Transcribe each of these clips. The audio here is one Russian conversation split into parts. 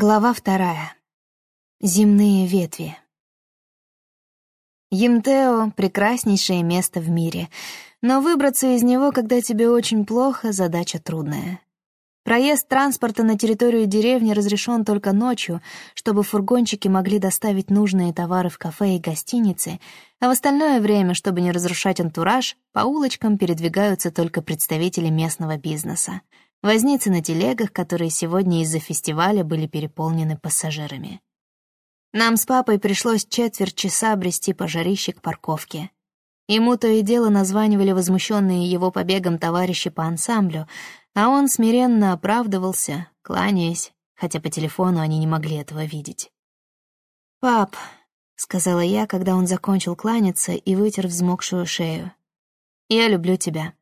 Глава вторая. Земные ветви. Емтео — прекраснейшее место в мире, но выбраться из него, когда тебе очень плохо, задача трудная. Проезд транспорта на территорию деревни разрешен только ночью, чтобы фургончики могли доставить нужные товары в кафе и гостиницы, а в остальное время, чтобы не разрушать антураж, по улочкам передвигаются только представители местного бизнеса — возницы на телегах, которые сегодня из-за фестиваля были переполнены пассажирами. Нам с папой пришлось четверть часа брести по к парковке. Ему то и дело названивали возмущенные его побегом товарищи по ансамблю, а он смиренно оправдывался, кланяясь, хотя по телефону они не могли этого видеть. «Пап», — сказала я, когда он закончил кланяться и вытер взмокшую шею, — «я люблю тебя.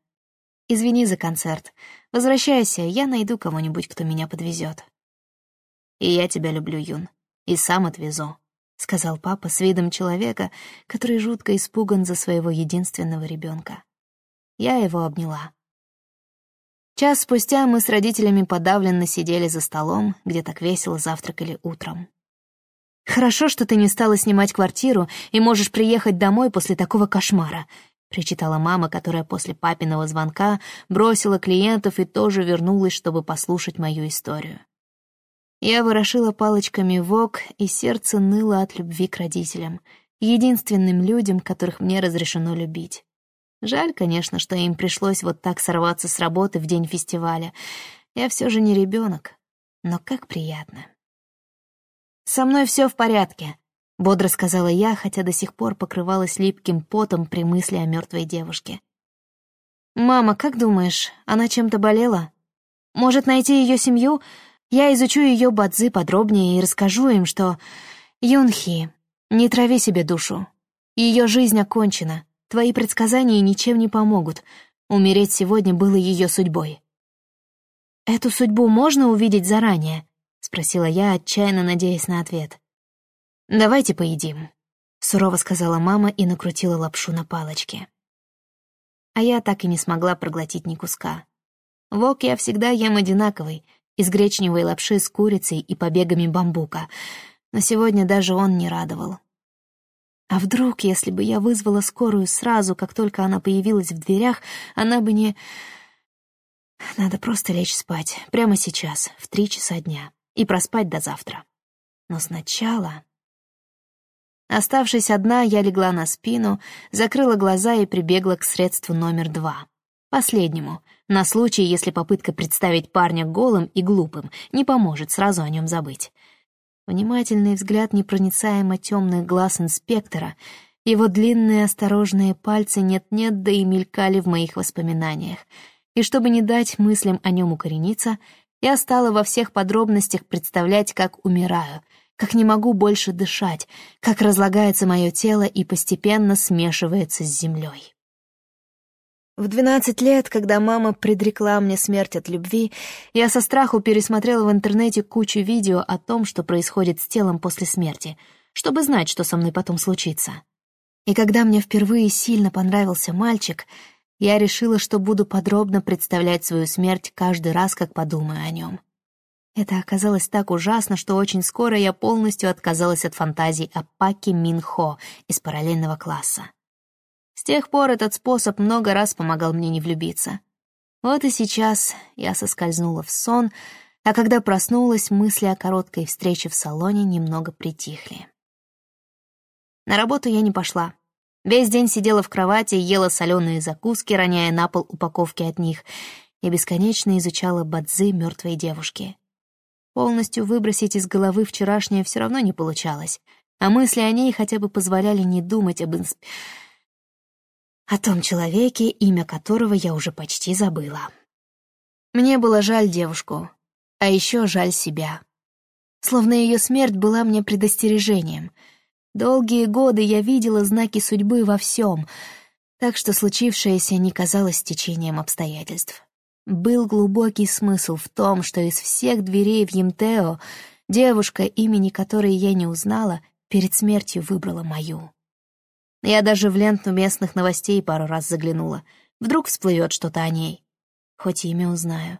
Извини за концерт. Возвращайся, я найду кого-нибудь, кто меня подвезет. И я тебя люблю, Юн, и сам отвезу, сказал папа с видом человека, который жутко испуган за своего единственного ребенка. Я его обняла. Час спустя мы с родителями подавленно сидели за столом, где так весело завтракали утром. «Хорошо, что ты не стала снимать квартиру и можешь приехать домой после такого кошмара», — причитала мама, которая после папиного звонка бросила клиентов и тоже вернулась, чтобы послушать мою историю. Я ворошила палочками вок, и сердце ныло от любви к родителям, единственным людям, которых мне разрешено любить. Жаль, конечно, что им пришлось вот так сорваться с работы в день фестиваля. Я все же не ребенок, но как приятно. «Со мной все в порядке», — бодро сказала я, хотя до сих пор покрывалась липким потом при мысли о мертвой девушке. «Мама, как думаешь, она чем-то болела? Может, найти ее семью? Я изучу ее бадзы подробнее и расскажу им, что... Юнхи, не трави себе душу. Ее жизнь окончена, твои предсказания ничем не помогут. Умереть сегодня было ее судьбой». «Эту судьбу можно увидеть заранее?» — спросила я, отчаянно надеясь на ответ. «Давайте поедим», — сурово сказала мама и накрутила лапшу на палочке. А я так и не смогла проглотить ни куска. Вок я всегда ем одинаковый, из гречневой лапши с курицей и побегами бамбука, но сегодня даже он не радовал. А вдруг, если бы я вызвала скорую сразу, как только она появилась в дверях, она бы не... Надо просто лечь спать, прямо сейчас, в три часа дня, и проспать до завтра. Но сначала... Оставшись одна, я легла на спину, закрыла глаза и прибегла к средству номер два. Последнему, на случай, если попытка представить парня голым и глупым не поможет сразу о нем забыть. Внимательный взгляд непроницаемо темных глаз инспектора, его длинные осторожные пальцы нет-нет, да и мелькали в моих воспоминаниях. И чтобы не дать мыслям о нем укорениться, я стала во всех подробностях представлять, как умираю — как не могу больше дышать, как разлагается мое тело и постепенно смешивается с землей. В двенадцать лет, когда мама предрекла мне смерть от любви, я со страху пересмотрела в интернете кучу видео о том, что происходит с телом после смерти, чтобы знать, что со мной потом случится. И когда мне впервые сильно понравился мальчик, я решила, что буду подробно представлять свою смерть каждый раз, как подумаю о нем. Это оказалось так ужасно, что очень скоро я полностью отказалась от фантазий о Паке Минхо из параллельного класса. С тех пор этот способ много раз помогал мне не влюбиться. Вот и сейчас я соскользнула в сон, а когда проснулась, мысли о короткой встрече в салоне немного притихли. На работу я не пошла. Весь день сидела в кровати, ела соленые закуски, роняя на пол упаковки от них, и бесконечно изучала бадзы мертвой девушки. Полностью выбросить из головы вчерашнее все равно не получалось, а мысли о ней хотя бы позволяли не думать об инсп... о том человеке, имя которого я уже почти забыла. Мне было жаль девушку, а еще жаль себя. Словно ее смерть была мне предостережением. Долгие годы я видела знаки судьбы во всем, так что случившееся не казалось течением обстоятельств. Был глубокий смысл в том, что из всех дверей в Емтео девушка, имени которой я не узнала, перед смертью выбрала мою. Я даже в ленту местных новостей пару раз заглянула. Вдруг всплывет что-то о ней. Хоть имя узнаю.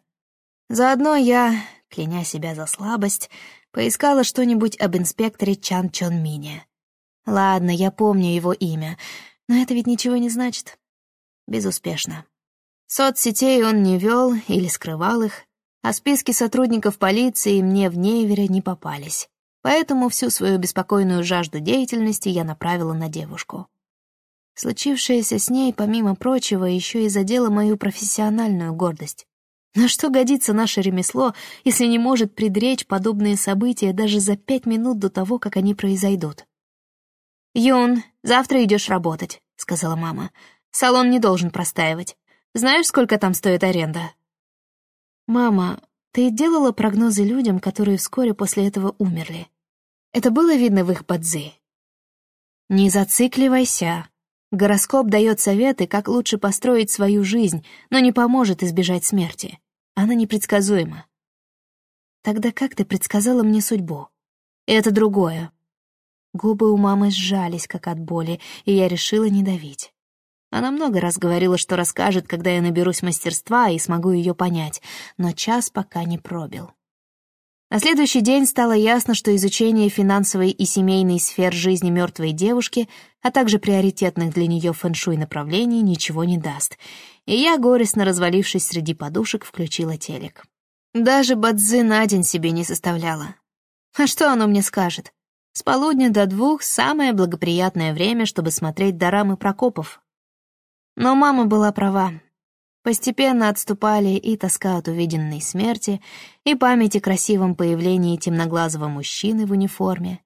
Заодно я, кляня себя за слабость, Поискала что-нибудь об инспекторе Чан Чон Мине. Ладно, я помню его имя, но это ведь ничего не значит. Безуспешно. Соцсетей он не вел или скрывал их, а списки сотрудников полиции мне в Нейвере не попались. Поэтому всю свою беспокойную жажду деятельности я направила на девушку. Случившееся с ней, помимо прочего, еще и задело мою профессиональную гордость. На что годится наше ремесло, если не может предречь подобные события даже за пять минут до того, как они произойдут? «Юн, завтра идешь работать», — сказала мама. «Салон не должен простаивать. Знаешь, сколько там стоит аренда?» «Мама, ты делала прогнозы людям, которые вскоре после этого умерли? Это было видно в их бадзи?» «Не зацикливайся», Гороскоп дает советы, как лучше построить свою жизнь, но не поможет избежать смерти. Она непредсказуема. Тогда как ты предсказала мне судьбу? Это другое. Губы у мамы сжались, как от боли, и я решила не давить. Она много раз говорила, что расскажет, когда я наберусь мастерства и смогу ее понять, но час пока не пробил. На следующий день стало ясно, что изучение финансовой и семейной сфер жизни мертвой девушки, а также приоритетных для нее фэншуй направлений, ничего не даст. И я, горестно развалившись среди подушек, включила телек. Даже бадзы на день себе не составляла. А что оно мне скажет? С полудня до двух — самое благоприятное время, чтобы смотреть дорамы Прокопов. Но мама была права. Постепенно отступали и тоска от увиденной смерти, и память о красивом появлении темноглазого мужчины в униформе.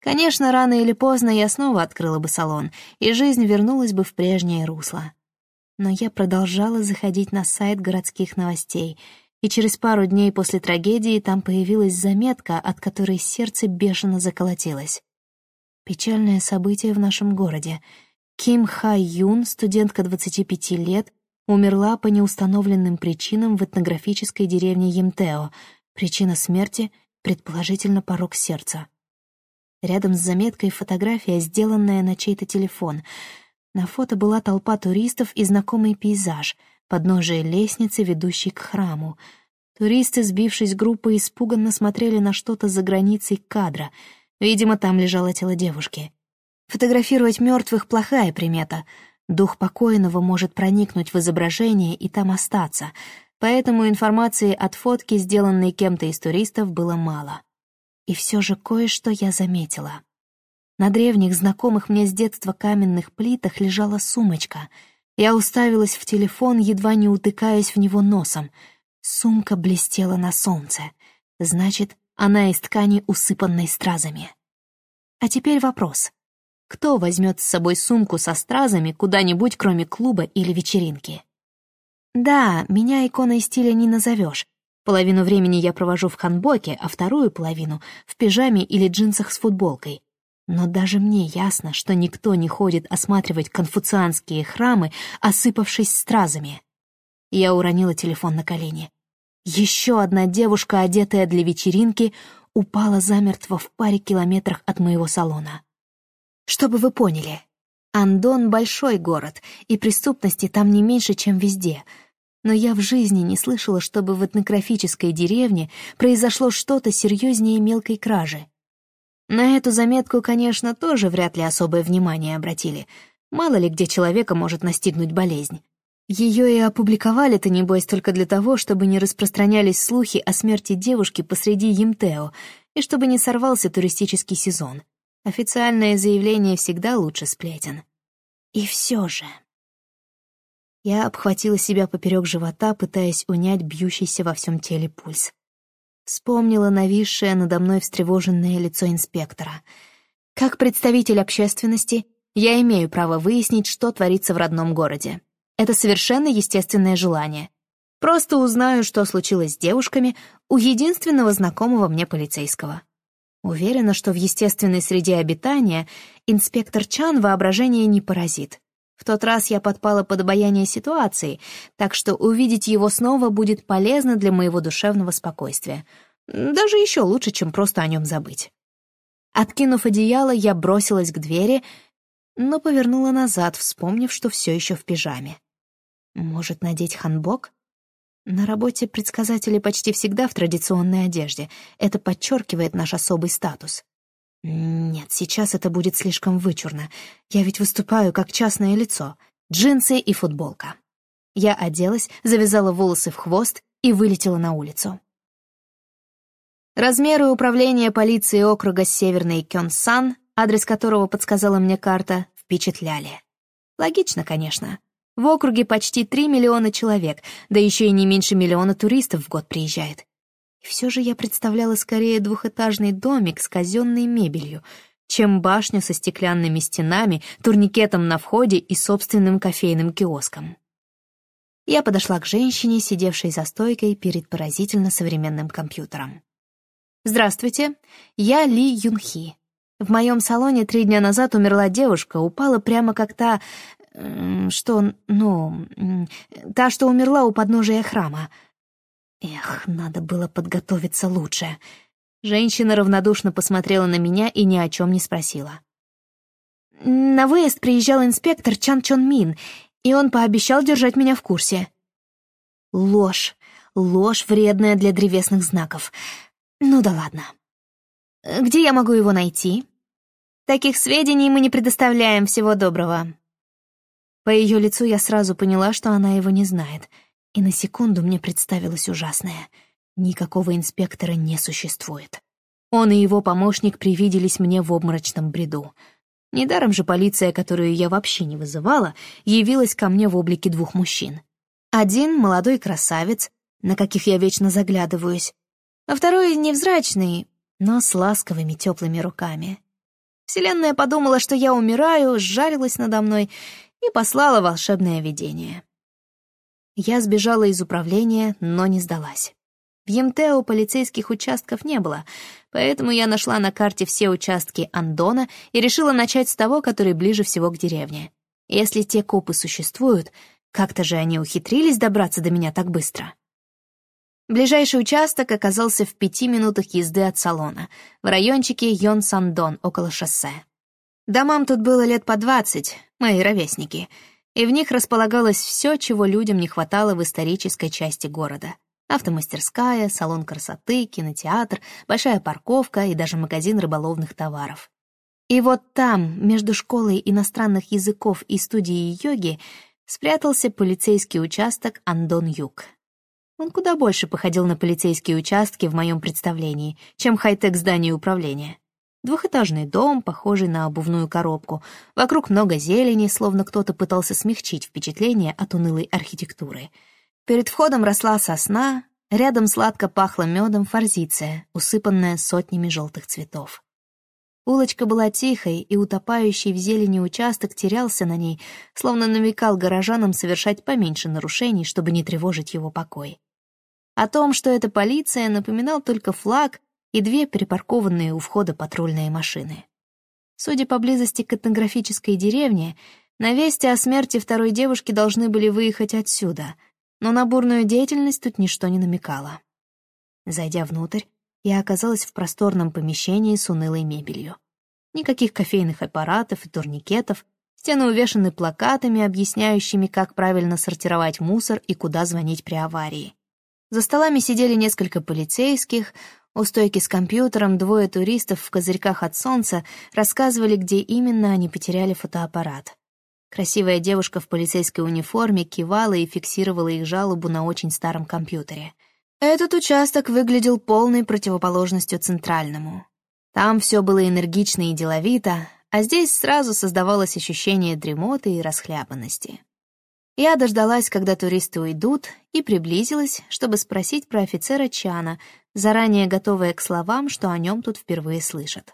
Конечно, рано или поздно я снова открыла бы салон, и жизнь вернулась бы в прежнее русло. Но я продолжала заходить на сайт городских новостей, и через пару дней после трагедии там появилась заметка, от которой сердце бешено заколотилось. Печальное событие в нашем городе. Ким Хай Юн, студентка 25 лет, умерла по неустановленным причинам в этнографической деревне Емтео. Причина смерти — предположительно порог сердца. Рядом с заметкой фотография, сделанная на чей-то телефон. На фото была толпа туристов и знакомый пейзаж, подножие лестницы, ведущей к храму. Туристы, сбившись группой, испуганно смотрели на что-то за границей кадра. Видимо, там лежало тело девушки. Фотографировать мертвых — плохая примета — Дух покойного может проникнуть в изображение и там остаться, поэтому информации от фотки, сделанной кем-то из туристов, было мало. И все же кое-что я заметила. На древних, знакомых мне с детства каменных плитах лежала сумочка. Я уставилась в телефон, едва не утыкаясь в него носом. Сумка блестела на солнце. Значит, она из ткани, усыпанной стразами. А теперь вопрос. Кто возьмет с собой сумку со стразами куда-нибудь, кроме клуба или вечеринки? Да, меня иконой стиля не назовешь. Половину времени я провожу в ханбоке, а вторую половину — в пижаме или джинсах с футболкой. Но даже мне ясно, что никто не ходит осматривать конфуцианские храмы, осыпавшись стразами. Я уронила телефон на колени. Еще одна девушка, одетая для вечеринки, упала замертво в паре километрах от моего салона. Чтобы вы поняли, Андон — большой город, и преступности там не меньше, чем везде. Но я в жизни не слышала, чтобы в этнографической деревне произошло что-то серьезнее мелкой кражи. На эту заметку, конечно, тоже вряд ли особое внимание обратили. Мало ли где человека может настигнуть болезнь. Ее и опубликовали-то, небось, только для того, чтобы не распространялись слухи о смерти девушки посреди Емтео и чтобы не сорвался туристический сезон. Официальное заявление всегда лучше сплетен. И все же... Я обхватила себя поперек живота, пытаясь унять бьющийся во всем теле пульс. Вспомнила нависшее надо мной встревоженное лицо инспектора. Как представитель общественности, я имею право выяснить, что творится в родном городе. Это совершенно естественное желание. Просто узнаю, что случилось с девушками у единственного знакомого мне полицейского. Уверена, что в естественной среде обитания инспектор Чан воображение не поразит. В тот раз я подпала под обаяние ситуации, так что увидеть его снова будет полезно для моего душевного спокойствия. Даже еще лучше, чем просто о нем забыть. Откинув одеяло, я бросилась к двери, но повернула назад, вспомнив, что все еще в пижаме. Может, надеть ханбок? На работе предсказатели почти всегда в традиционной одежде. Это подчеркивает наш особый статус. Нет, сейчас это будет слишком вычурно. Я ведь выступаю как частное лицо. Джинсы и футболка. Я оделась, завязала волосы в хвост и вылетела на улицу. Размеры управления полиции округа Северный Кёнсан, адрес которого подсказала мне карта, впечатляли. Логично, конечно. В округе почти 3 миллиона человек, да еще и не меньше миллиона туристов в год приезжает. И все же я представляла скорее двухэтажный домик с казенной мебелью, чем башню со стеклянными стенами, турникетом на входе и собственным кофейным киоском. Я подошла к женщине, сидевшей за стойкой перед поразительно современным компьютером. «Здравствуйте, я Ли Юнхи. В моем салоне три дня назад умерла девушка, упала прямо как та что, ну, та, что умерла у подножия храма. Эх, надо было подготовиться лучше. Женщина равнодушно посмотрела на меня и ни о чем не спросила. На выезд приезжал инспектор Чан Чон Мин, и он пообещал держать меня в курсе. Ложь. Ложь вредная для древесных знаков. Ну да ладно. Где я могу его найти? Таких сведений мы не предоставляем, всего доброго. По ее лицу я сразу поняла, что она его не знает, и на секунду мне представилось ужасное. Никакого инспектора не существует. Он и его помощник привиделись мне в обморочном бреду. Недаром же полиция, которую я вообще не вызывала, явилась ко мне в облике двух мужчин. Один — молодой красавец, на каких я вечно заглядываюсь, а второй — невзрачный, но с ласковыми теплыми руками. Вселенная подумала, что я умираю, сжарилась надо мной и послала волшебное видение. Я сбежала из управления, но не сдалась. В Емтео полицейских участков не было, поэтому я нашла на карте все участки Андона и решила начать с того, который ближе всего к деревне. Если те копы существуют, как-то же они ухитрились добраться до меня так быстро. Ближайший участок оказался в пяти минутах езды от салона, в райончике Йон-Сандон, около шоссе. Домам тут было лет по двадцать, мои ровесники, и в них располагалось все, чего людям не хватало в исторической части города. Автомастерская, салон красоты, кинотеатр, большая парковка и даже магазин рыболовных товаров. И вот там, между школой иностранных языков и студией йоги, спрятался полицейский участок Андон-Юг. Он куда больше походил на полицейские участки в моем представлении, чем хай-тек здание управления. Двухэтажный дом, похожий на обувную коробку. Вокруг много зелени, словно кто-то пытался смягчить впечатление от унылой архитектуры. Перед входом росла сосна, рядом сладко пахло медом форзиция, усыпанная сотнями желтых цветов. Улочка была тихой, и утопающий в зелени участок терялся на ней, словно намекал горожанам совершать поменьше нарушений, чтобы не тревожить его покой. О том, что это полиция, напоминал только флаг, и две припаркованные у входа патрульные машины. Судя по близости к этнографической деревне, на о смерти второй девушки должны были выехать отсюда, но на бурную деятельность тут ничто не намекало. Зайдя внутрь, я оказалась в просторном помещении с унылой мебелью. Никаких кофейных аппаратов и турникетов, стены увешаны плакатами, объясняющими, как правильно сортировать мусор и куда звонить при аварии. За столами сидели несколько полицейских, у стойки с компьютером двое туристов в козырьках от солнца рассказывали, где именно они потеряли фотоаппарат. Красивая девушка в полицейской униформе кивала и фиксировала их жалобу на очень старом компьютере. Этот участок выглядел полной противоположностью центральному. Там все было энергично и деловито, а здесь сразу создавалось ощущение дремоты и расхлябанности. Я дождалась, когда туристы уйдут, и приблизилась, чтобы спросить про офицера Чана, заранее готовая к словам, что о нем тут впервые слышат.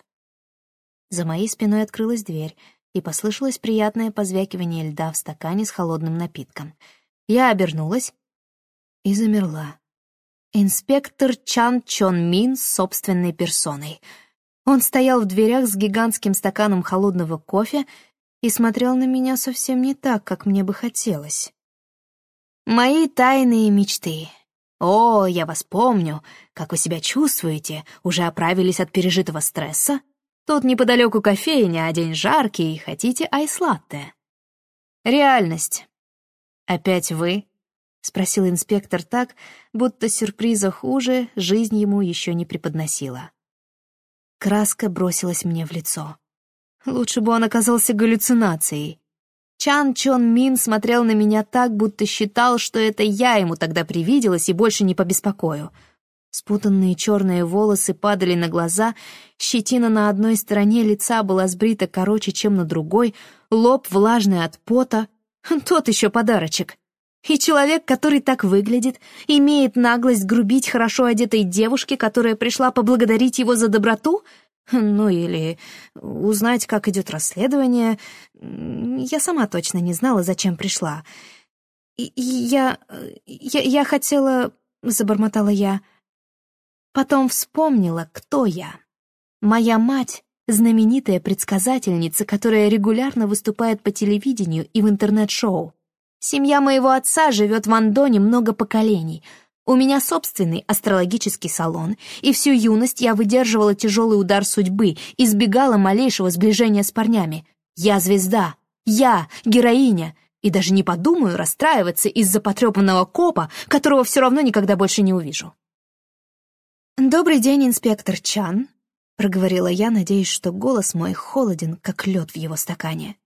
За моей спиной открылась дверь, и послышалось приятное позвякивание льда в стакане с холодным напитком. Я обернулась и замерла. Инспектор Чан Чон Мин с собственной персоной. Он стоял в дверях с гигантским стаканом холодного кофе и смотрел на меня совсем не так, как мне бы хотелось. Мои тайные мечты. О, я вас помню. Как вы себя чувствуете? Уже оправились от пережитого стресса? Тут неподалеку кофейня, а день жаркий, хотите айс-латте? Реальность. Опять вы? спросил инспектор так, будто сюрприза хуже жизнь ему еще не преподносила. Краска бросилась мне в лицо. Лучше бы он оказался галлюцинацией. Чан Чон Мин смотрел на меня так, будто считал, что это я ему тогда привиделась и больше не побеспокою. Спутанные черные волосы падали на глаза, щетина на одной стороне лица была сбрита короче, чем на другой, лоб влажный от пота. Тот еще подарочек. И человек, который так выглядит, имеет наглость грубить хорошо одетой девушке, которая пришла поблагодарить его за доброту? Ну или узнать, как идет расследование. Я сама точно не знала, зачем пришла. И я... я, я хотела... Забормотала я. Потом вспомнила, кто я. Моя мать — знаменитая предсказательница, которая регулярно выступает по телевидению и в интернет-шоу. Семья моего отца живет в Андоне много поколений. У меня собственный астрологический салон, и всю юность я выдерживала тяжелый удар судьбы, избегала малейшего сближения с парнями. Я звезда, я героиня, и даже не подумаю расстраиваться из-за потрепанного копа, которого все равно никогда больше не увижу. «Добрый день, инспектор Чан», — проговорила я, надеясь, что голос мой холоден, как лед в его стакане.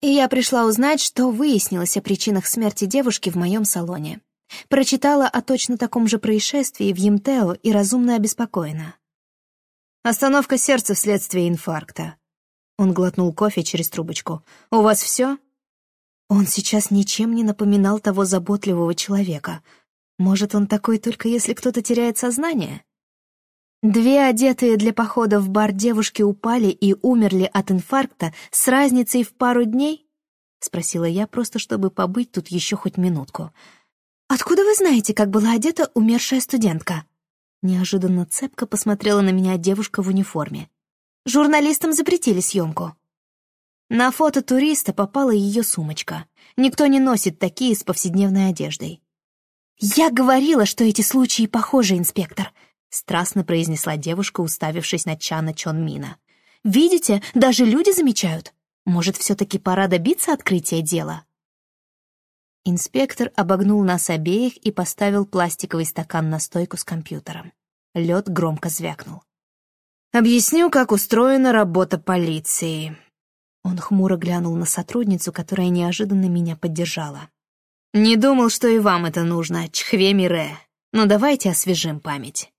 И я пришла узнать, что выяснилось о причинах смерти девушки в моем салоне. Прочитала о точно таком же происшествии в Емтео и разумно обеспокоена. «Остановка сердца вследствие инфаркта». Он глотнул кофе через трубочку. «У вас все?» Он сейчас ничем не напоминал того заботливого человека. Может, он такой только если кто-то теряет сознание? Две одетые для похода в бар девушки упали и умерли от инфаркта с разницей в пару дней? Спросила я, просто чтобы побыть тут еще хоть минутку. «Откуда вы знаете, как была одета умершая студентка?» Неожиданно цепко посмотрела на меня девушка в униформе. «Журналистам запретили съемку». На фото туриста попала ее сумочка. Никто не носит такие с повседневной одеждой. «Я говорила, что эти случаи похожи, инспектор», страстно произнесла девушка, уставившись на Чана Чонмина. «Видите, даже люди замечают. Может, все-таки пора добиться открытия дела?» Инспектор обогнул нас обеих и поставил пластиковый стакан на стойку с компьютером. Лед громко звякнул. «Объясню, как устроена работа полиции». Он хмуро глянул на сотрудницу, которая неожиданно меня поддержала. «Не думал, что и вам это нужно, Чхве Мире. Но давайте освежим память.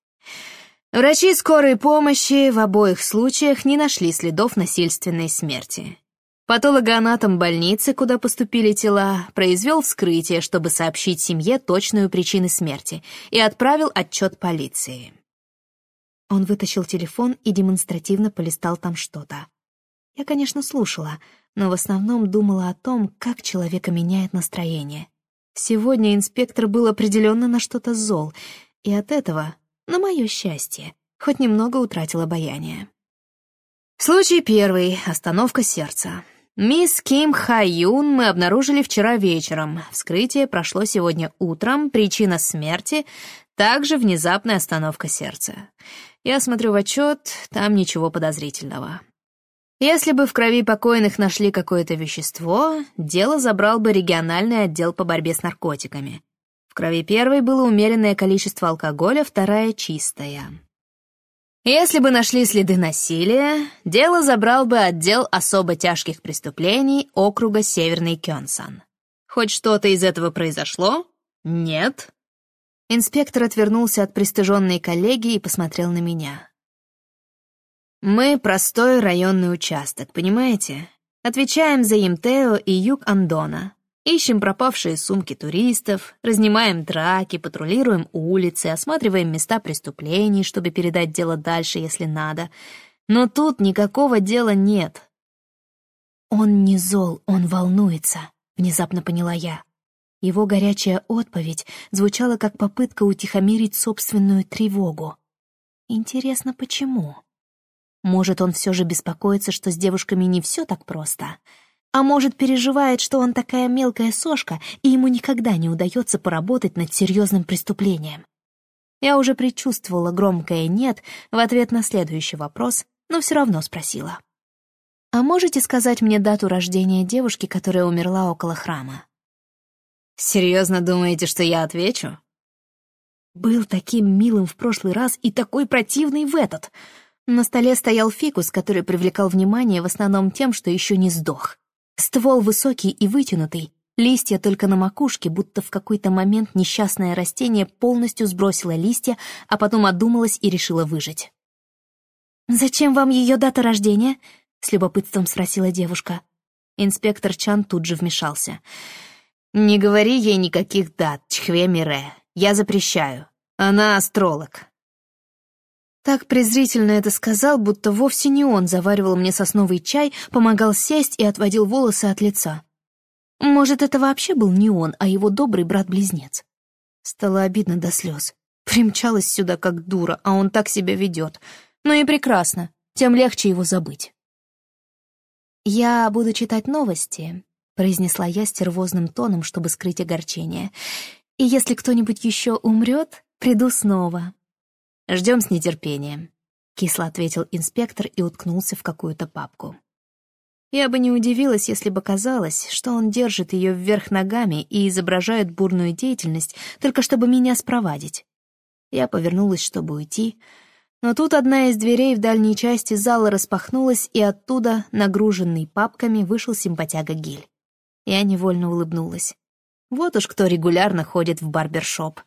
Врачи скорой помощи в обоих случаях не нашли следов насильственной смерти. Патологоанатом больницы, куда поступили тела, произвел вскрытие, чтобы сообщить семье точную причину смерти, и отправил отчет полиции. Он вытащил телефон и демонстративно полистал там что-то. Я, конечно, слушала, но в основном думала о том, как человека меняет настроение. Сегодня инспектор был определенно на что-то зол, и от этого на мое счастье, хоть немного утратил обаяние. Случай первый. Остановка сердца. Мисс Ким Хаюн мы обнаружили вчера вечером. Вскрытие прошло сегодня утром. Причина смерти — также внезапная остановка сердца. Я смотрю в отчет, там ничего подозрительного. Если бы в крови покойных нашли какое-то вещество, дело забрал бы региональный отдел по борьбе с наркотиками. В крови первой было умеренное количество алкоголя, вторая — чистая. Если бы нашли следы насилия, дело забрал бы отдел особо тяжких преступлений округа Северный Кёнсан. Хоть что-то из этого произошло? Нет. Инспектор отвернулся от пристыженной коллеги и посмотрел на меня. «Мы простой районный участок, понимаете? Отвечаем за Имтео и юг Андона. Ищем пропавшие сумки туристов, разнимаем драки, патрулируем улицы, осматриваем места преступлений, чтобы передать дело дальше, если надо. Но тут никакого дела нет. «Он не зол, он волнуется», — внезапно поняла я. Его горячая отповедь звучала как попытка утихомирить собственную тревогу. Интересно, почему? Может, он все же беспокоится, что с девушками не все так просто — а может, переживает, что он такая мелкая сошка, и ему никогда не удается поработать над серьезным преступлением. Я уже предчувствовала громкое «нет» в ответ на следующий вопрос, но все равно спросила. «А можете сказать мне дату рождения девушки, которая умерла около храма?» Серьезно думаете, что я отвечу? Был таким милым в прошлый раз и такой противный в этот. На столе стоял фикус, который привлекал внимание в основном тем, что еще не сдох. Ствол высокий и вытянутый, листья только на макушке, будто в какой-то момент несчастное растение полностью сбросило листья, а потом одумалось и решило выжить. «Зачем вам ее дата рождения?» — с любопытством спросила девушка. Инспектор Чан тут же вмешался. «Не говори ей никаких дат, Чхве Мире. Я запрещаю. Она астролог». Так презрительно это сказал, будто вовсе не он заваривал мне сосновый чай, помогал сесть и отводил волосы от лица. Может, это вообще был не он, а его добрый брат-близнец. Стало обидно до слез. Примчалась сюда как дура, а он так себя ведет. Ну и прекрасно, тем легче его забыть. «Я буду читать новости», — произнесла я стервозным тоном, чтобы скрыть огорчение. «И если кто-нибудь еще умрет, приду снова». «Ждем с нетерпением», — кисло ответил инспектор и уткнулся в какую-то папку. Я бы не удивилась, если бы казалось, что он держит ее вверх ногами и изображает бурную деятельность, только чтобы меня спровадить. Я повернулась, чтобы уйти, но тут одна из дверей в дальней части зала распахнулась, и оттуда, нагруженный папками, вышел симпатяга Гиль. Я невольно улыбнулась. Вот уж кто регулярно ходит в барбершоп.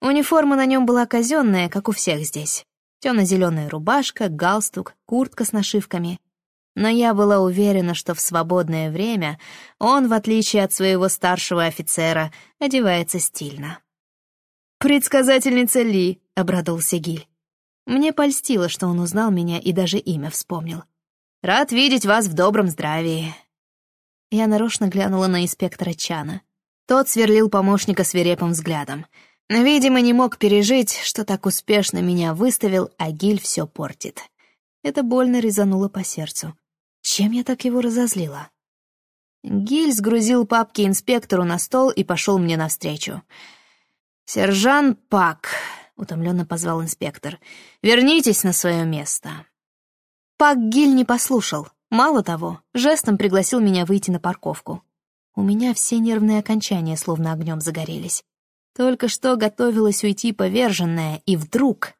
Униформа на нем была казенная, как у всех здесь. Темно-зеленая рубашка, галстук, куртка с нашивками. Но я была уверена, что в свободное время он, в отличие от своего старшего офицера, одевается стильно. «Предсказательница Ли», — обрадовался Гиль. Мне польстило, что он узнал меня и даже имя вспомнил. «Рад видеть вас в добром здравии». Я нарочно глянула на инспектора Чана. Тот сверлил помощника свирепым взглядом. Видимо, не мог пережить, что так успешно меня выставил, а Гиль все портит. Это больно резануло по сердцу. Чем я так его разозлила? Гиль сгрузил папки инспектору на стол и пошел мне навстречу. «Сержант Пак», — утомленно позвал инспектор. «Вернитесь на свое место». Пак Гиль не послушал. Мало того, жестом пригласил меня выйти на парковку. У меня все нервные окончания словно огнем загорелись. Только что готовилась уйти поверженная, и вдруг...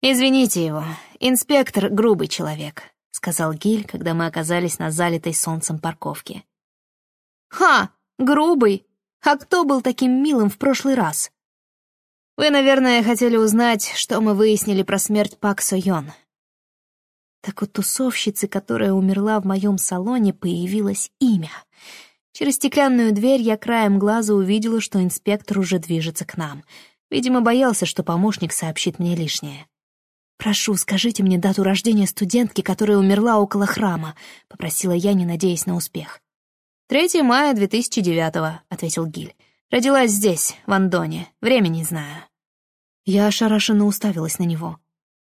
«Извините его, инспектор — грубый человек», — сказал Гиль, когда мы оказались на залитой солнцем парковке. «Ха! Грубый! А кто был таким милым в прошлый раз?» Вы, наверное, хотели узнать, что мы выяснили про смерть Пак Сойон. Так у тусовщицы, которая умерла в моем салоне, появилось имя. Через стеклянную дверь я краем глаза увидела, что инспектор уже движется к нам. Видимо, боялся, что помощник сообщит мне лишнее. «Прошу, скажите мне дату рождения студентки, которая умерла около храма», — попросила я, не надеясь на успех. «3 мая 2009-го», — ответил Гиль. «Родилась здесь, в Андоне. Время не знаю». Я ошарашенно уставилась на него.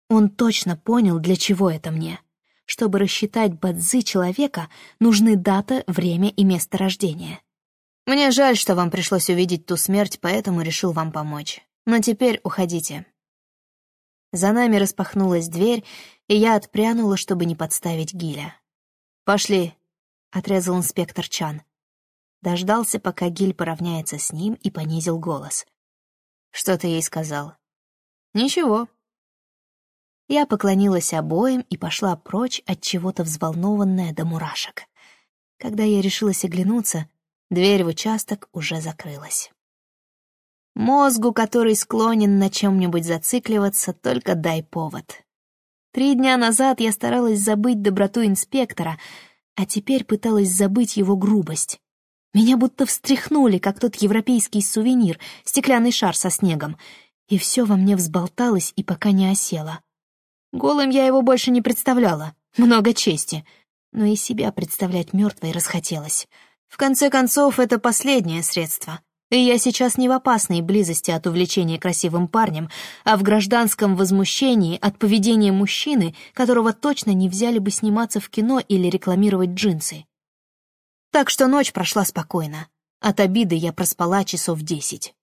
Он точно понял, для чего это мне. Чтобы рассчитать бадзы человека, нужны дата, время и место рождения. Мне жаль, что вам пришлось увидеть ту смерть, поэтому решил вам помочь. Но теперь уходите. За нами распахнулась дверь, и я отпрянула, чтобы не подставить Гиля. «Пошли», — отрезал инспектор Чан. Дождался, пока Гиль поравняется с ним, и понизил голос. «Что ты ей сказал?» «Ничего». Я поклонилась обоим и пошла прочь от чего-то взволнованная до мурашек. Когда я решилась оглянуться, дверь в участок уже закрылась. Мозгу, который склонен на чем-нибудь зацикливаться, только дай повод. Три дня назад я старалась забыть доброту инспектора, а теперь пыталась забыть его грубость. Меня будто встряхнули, как тот европейский сувенир, стеклянный шар со снегом, и все во мне взболталось и пока не осело. Голым я его больше не представляла, много чести, но и себя представлять мертвой расхотелось. В конце концов, это последнее средство, и я сейчас не в опасной близости от увлечения красивым парнем, а в гражданском возмущении от поведения мужчины, которого точно не взяли бы сниматься в кино или рекламировать джинсы. Так что ночь прошла спокойно. От обиды я проспала часов десять.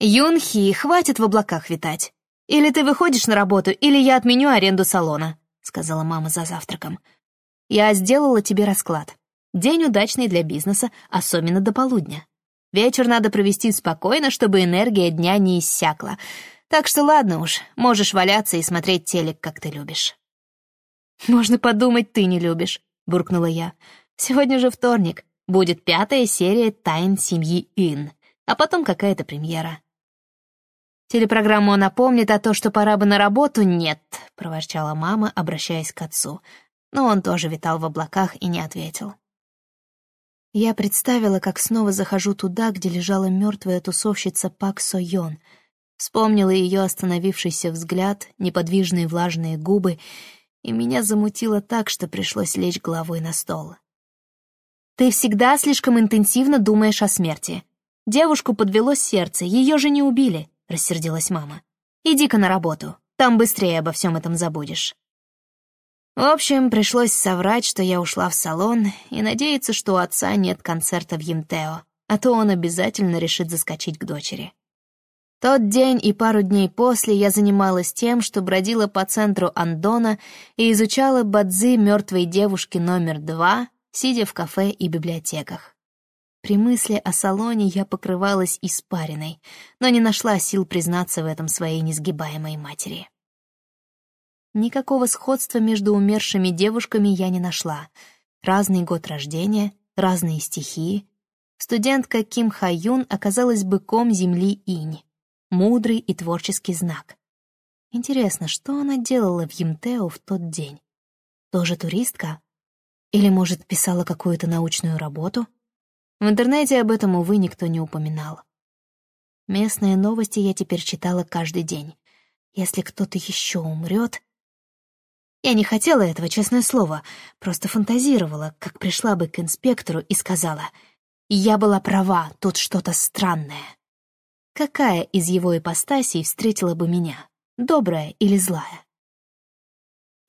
«Юнхи, хватит в облаках витать. Или ты выходишь на работу, или я отменю аренду салона», — сказала мама за завтраком. «Я сделала тебе расклад. День удачный для бизнеса, особенно до полудня. Вечер надо провести спокойно, чтобы энергия дня не иссякла. Так что ладно уж, можешь валяться и смотреть телек, как ты любишь». «Можно подумать, ты не любишь», — буркнула я. «Сегодня же вторник. Будет пятая серия «Тайн семьи Ин», а потом какая-то премьера». «Телепрограмму напомнит, а то, что пора бы на работу, нет», — проворчала мама, обращаясь к отцу. Но он тоже витал в облаках и не ответил. Я представила, как снова захожу туда, где лежала мертвая тусовщица Пак Со Йон. Вспомнила ее остановившийся взгляд, неподвижные влажные губы, и меня замутило так, что пришлось лечь головой на стол. «Ты всегда слишком интенсивно думаешь о смерти. Девушку подвело сердце, ее же не убили», — рассердилась мама. «Иди-ка на работу, там быстрее обо всем этом забудешь». В общем, пришлось соврать, что я ушла в салон, и надеяться, что у отца нет концерта в Емтео, а то он обязательно решит заскочить к дочери. Тот день и пару дней после я занималась тем, что бродила по центру Андона и изучала бадзи мертвой девушки номер два, сидя в кафе и библиотеках. При мысли о салоне я покрывалась испариной, но не нашла сил признаться в этом своей несгибаемой матери. Никакого сходства между умершими девушками я не нашла. Разный год рождения, разные стихии. Студентка Ким Хаюн оказалась быком земли Инь. Мудрый и творческий знак. Интересно, что она делала в Емтео в тот день? Тоже туристка? Или, может, писала какую-то научную работу? В интернете об этом, увы, никто не упоминал. Местные новости я теперь читала каждый день. Если кто-то еще умрет, я не хотела этого, честное слово, просто фантазировала, как пришла бы к инспектору и сказала, «Я была права, тут что-то странное». Какая из его ипостасей встретила бы меня, добрая или злая?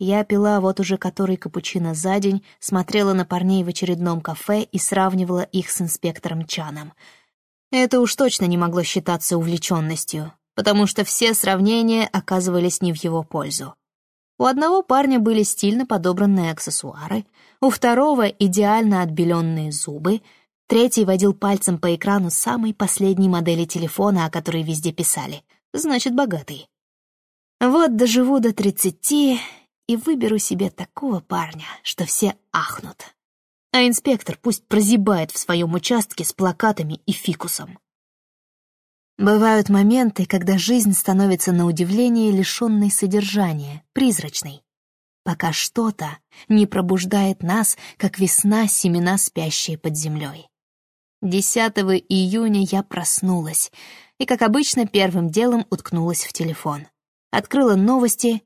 Я пила вот уже который капучино за день, смотрела на парней в очередном кафе и сравнивала их с инспектором Чаном. Это уж точно не могло считаться увлеченностью, потому что все сравнения оказывались не в его пользу. У одного парня были стильно подобранные аксессуары, у второго — идеально отбеленные зубы, третий водил пальцем по экрану самой последней модели телефона, о которой везде писали. Значит, богатый. Вот доживу до тридцати и выберу себе такого парня, что все ахнут. А инспектор пусть прозябает в своем участке с плакатами и фикусом. Бывают моменты, когда жизнь становится на удивление лишенной содержания, призрачной, пока что-то не пробуждает нас, как весна семена, спящие под землей. 10 июня я проснулась и, как обычно, первым делом уткнулась в телефон. Открыла новости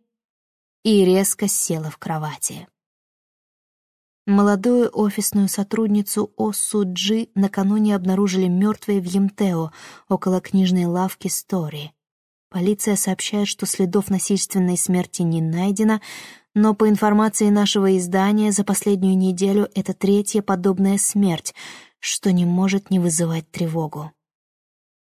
и резко села в кровати. Молодую офисную сотрудницу Осуджи накануне обнаружили мертвой в Емтео, около книжной лавки Стори. Полиция сообщает, что следов насильственной смерти не найдено, но по информации нашего издания за последнюю неделю это третья подобная смерть, что не может не вызывать тревогу.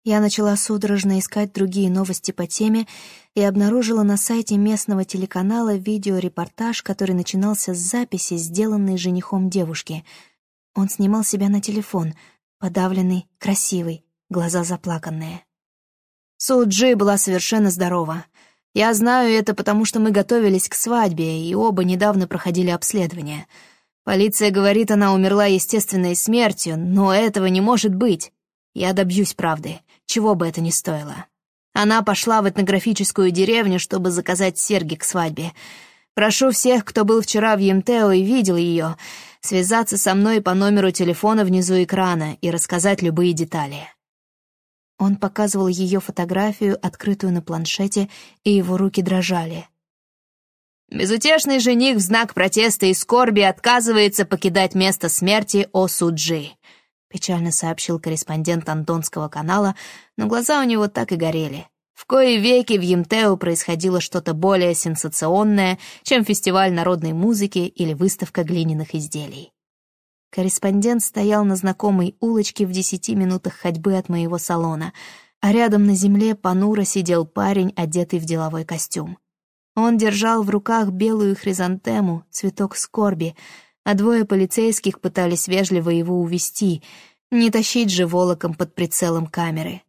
Я начала судорожно искать другие новости по теме и обнаружила на сайте местного телеканала видеорепортаж, который начинался с записи, сделанной женихом девушки. Он снимал себя на телефон, подавленный, красивый, глаза заплаканные. Суджи была совершенно здорова. Я знаю это, потому что мы готовились к свадьбе, и оба недавно проходили обследование. Полиция говорит, она умерла естественной смертью, но этого не может быть. Я добьюсь правды чего бы это ни стоило. Она пошла в этнографическую деревню, чтобы заказать серьги к свадьбе. Прошу всех, кто был вчера в Емтео и видел ее, связаться со мной по номеру телефона внизу экрана и рассказать любые детали. Он показывал ее фотографию, открытую на планшете, и его руки дрожали. Безутешный жених в знак протеста и скорби отказывается покидать место смерти Осуджи печально сообщил корреспондент Антонского канала, но глаза у него так и горели. В кои веки в Емтео происходило что-то более сенсационное, чем фестиваль народной музыки или выставка глиняных изделий. Корреспондент стоял на знакомой улочке в десяти минутах ходьбы от моего салона, а рядом на земле понуро сидел парень, одетый в деловой костюм. Он держал в руках белую хризантему, цветок скорби, а двое полицейских пытались вежливо его увести, Не тащить же волоком под прицелом камеры.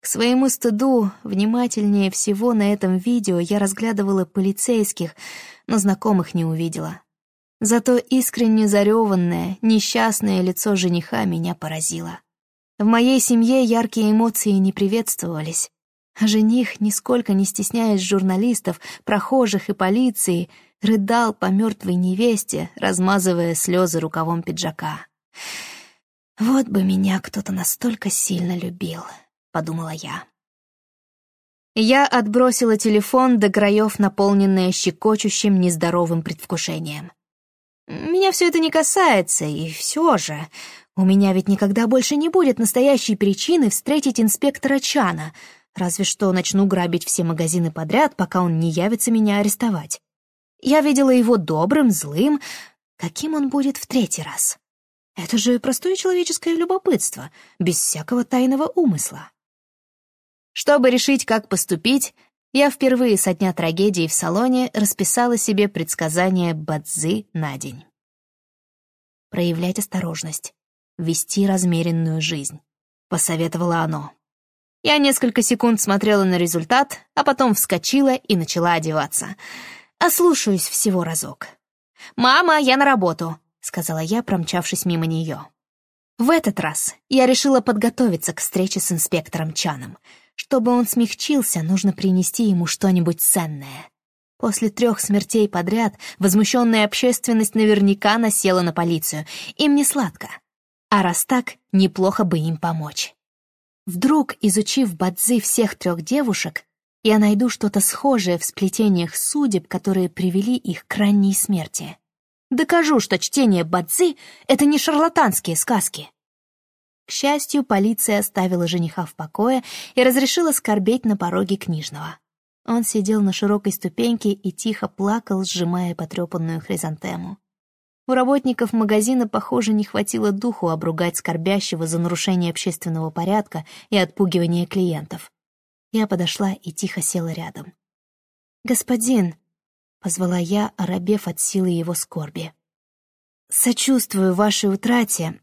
К своему стыду, внимательнее всего на этом видео я разглядывала полицейских, но знакомых не увидела. Зато искренне зареванное, несчастное лицо жениха меня поразило. В моей семье яркие эмоции не приветствовались. А жених, нисколько не стесняясь журналистов, прохожих и полиции, рыдал по мертвой невесте, размазывая слезы рукавом пиджака. «Вот бы меня кто-то настолько сильно любил», — подумала я. Я отбросила телефон до краев, наполненное щекочущим нездоровым предвкушением. Меня все это не касается, и все же... У меня ведь никогда больше не будет настоящей причины встретить инспектора Чана, разве что начну грабить все магазины подряд, пока он не явится меня арестовать. Я видела его добрым, злым. Каким он будет в третий раз? Это же простое человеческое любопытство, без всякого тайного умысла. Чтобы решить, как поступить, я впервые со дня трагедии в салоне расписала себе предсказание Бадзы на день. Проявлять осторожность, вести размеренную жизнь, посоветовало оно. Я несколько секунд смотрела на результат, а потом вскочила и начала одеваться. Ослушаюсь всего разок. «Мама, я на работу», — сказала я, промчавшись мимо нее. В этот раз я решила подготовиться к встрече с инспектором Чаном — чтобы он смягчился, нужно принести ему что-нибудь ценное. После трех смертей подряд возмущенная общественность наверняка насела на полицию. Им не сладко. А раз так, неплохо бы им помочь. Вдруг, изучив бадзи всех трех девушек, я найду что-то схожее в сплетениях судеб, которые привели их к ранней смерти. Докажу, что чтение бадзи — это не шарлатанские сказки. К счастью, полиция оставила жениха в покое и разрешила скорбеть на пороге книжного. Он сидел на широкой ступеньке и тихо плакал, сжимая потрепанную хризантему. У работников магазина, похоже, не хватило духу обругать скорбящего за нарушение общественного порядка и отпугивание клиентов. Я подошла и тихо села рядом. «Господин», — позвала я, оробев от силы его скорби, — «сочувствую вашей утрате,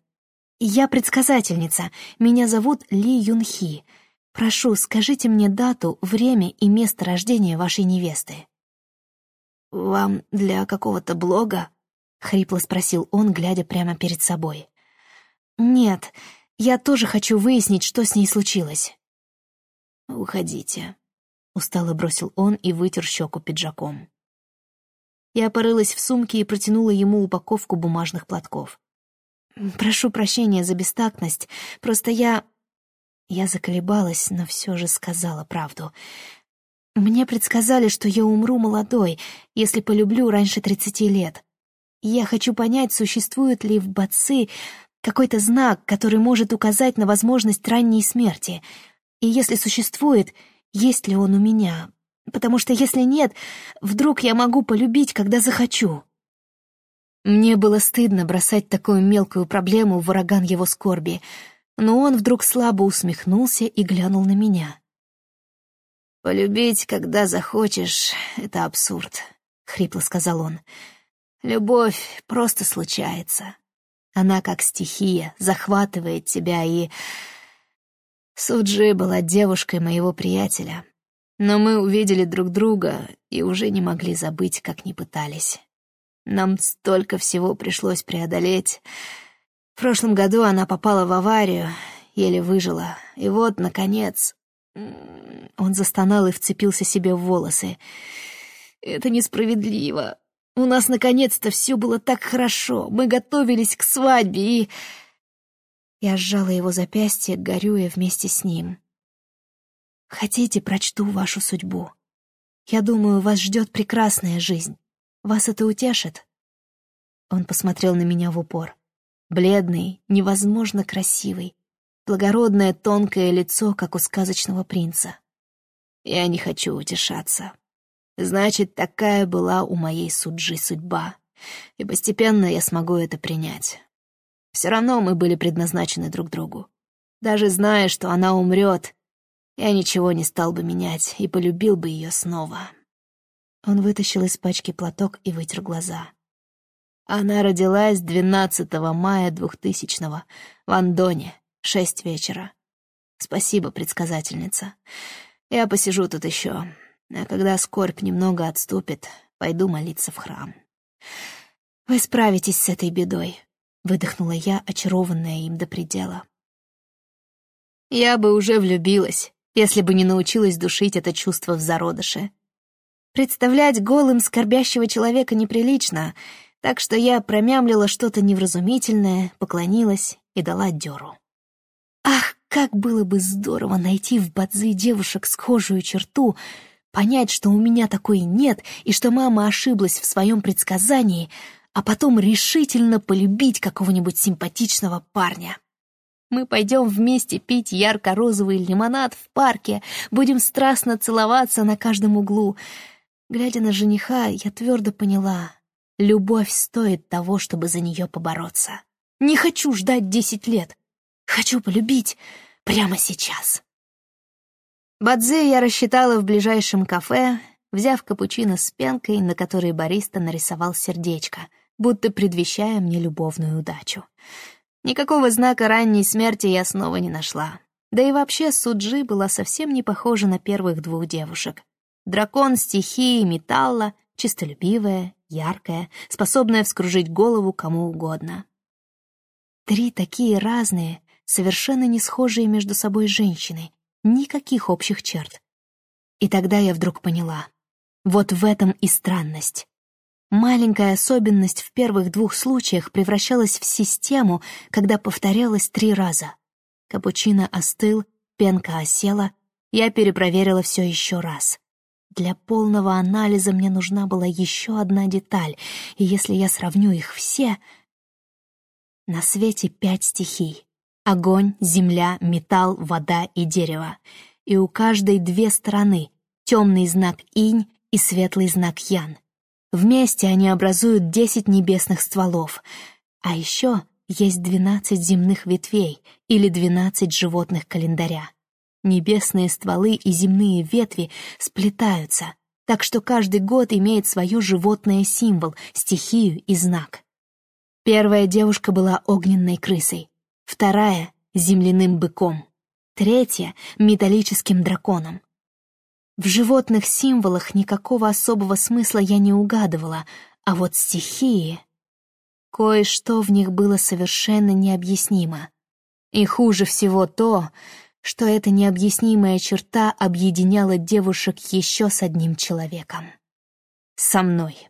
«Я предсказательница. Меня зовут Ли Юнхи. Прошу, скажите мне дату, время и место рождения вашей невесты». «Вам для какого-то блога?» — хрипло спросил он, глядя прямо перед собой. «Нет, я тоже хочу выяснить, что с ней случилось». «Уходите», — устало бросил он и вытер щеку пиджаком. Я порылась в сумке и протянула ему упаковку бумажных платков. Прошу прощения за бестактность. Просто я... Я заколебалась, но все же сказала правду. Мне предсказали, что я умру молодой, если полюблю раньше тридцати лет. Я хочу понять, существует ли в Бацы какой-то знак, который может указать на возможность ранней смерти. И если существует, есть ли он у меня? Потому что если нет, вдруг я могу полюбить, когда захочу. Мне было стыдно бросать такую мелкую проблему в ураган его скорби, но он вдруг слабо усмехнулся и глянул на меня. «Полюбить, когда захочешь, — это абсурд», — хрипло сказал он. «Любовь просто случается. Она, как стихия, захватывает тебя, и...» Суджи была девушкой моего приятеля, но мы увидели друг друга и уже не могли забыть, как не пытались. Нам столько всего пришлось преодолеть. В прошлом году она попала в аварию, еле выжила. И вот, наконец... Он застонал и вцепился себе в волосы. «Это несправедливо. У нас, наконец-то, все было так хорошо. Мы готовились к свадьбе и...» Я сжала его запястье, горюя вместе с ним. «Хотите, прочту вашу судьбу. Я думаю, вас ждет прекрасная жизнь. Вас это утешит?» Он посмотрел на меня в упор. Бледный, невозможно красивый, благородное тонкое лицо, как у сказочного принца. Я не хочу утешаться. Значит, такая была у моей суджи судьба, и постепенно я смогу это принять. Все равно мы были предназначены друг другу. Даже зная, что она умрет, я ничего не стал бы менять и полюбил бы ее снова. Он вытащил из пачки платок и вытер глаза. Она родилась 12 мая 2000-го в Андоне, Шесть вечера. Спасибо, предсказательница. Я посижу тут еще, а когда скорбь немного отступит, пойду молиться в храм. Вы справитесь с этой бедой, выдохнула я, очарованная им до предела. Я бы уже влюбилась, если бы не научилась душить это чувство в зародыше. Представлять голым скорбящего человека неприлично, так что я промямлила что-то невразумительное, поклонилась и дала дёру. Ах, как было бы здорово найти в Бадзи девушек схожую черту, понять, что у меня такой нет и что мама ошиблась в своем предсказании, а потом решительно полюбить какого-нибудь симпатичного парня. Мы пойдем вместе пить ярко-розовый лимонад в парке, будем страстно целоваться на каждом углу. Глядя на жениха, я твердо поняла, любовь стоит того, чтобы за нее побороться. Не хочу ждать десять лет. Хочу полюбить прямо сейчас. Бадзе я рассчитала в ближайшем кафе, взяв капучино с пенкой, на которой бариста нарисовал сердечко, будто предвещая мне любовную удачу. Никакого знака ранней смерти я снова не нашла. Да и вообще Суджи была совсем не похожа на первых двух девушек. Дракон стихии металла, чистолюбивая, яркая, способная вскружить голову кому угодно. Три такие разные, совершенно не схожие между собой женщины, никаких общих черт. И тогда я вдруг поняла. Вот в этом и странность. Маленькая особенность в первых двух случаях превращалась в систему, когда повторялась три раза. Капучино остыл, пенка осела, я перепроверила все еще раз. Для полного анализа мне нужна была еще одна деталь, и если я сравню их все... На свете пять стихий. Огонь, земля, металл, вода и дерево. И у каждой две стороны — темный знак инь и светлый знак ян — Вместе они образуют десять небесных стволов. А еще есть двенадцать земных ветвей или двенадцать животных календаря. Небесные стволы и земные ветви сплетаются, так что каждый год имеет свое животное символ, стихию и знак. Первая девушка была огненной крысой, вторая — земляным быком, третья — металлическим драконом, в животных символах никакого особого смысла я не угадывала, а вот стихии... Кое-что в них было совершенно необъяснимо. И хуже всего то, что эта необъяснимая черта объединяла девушек еще с одним человеком. Со мной.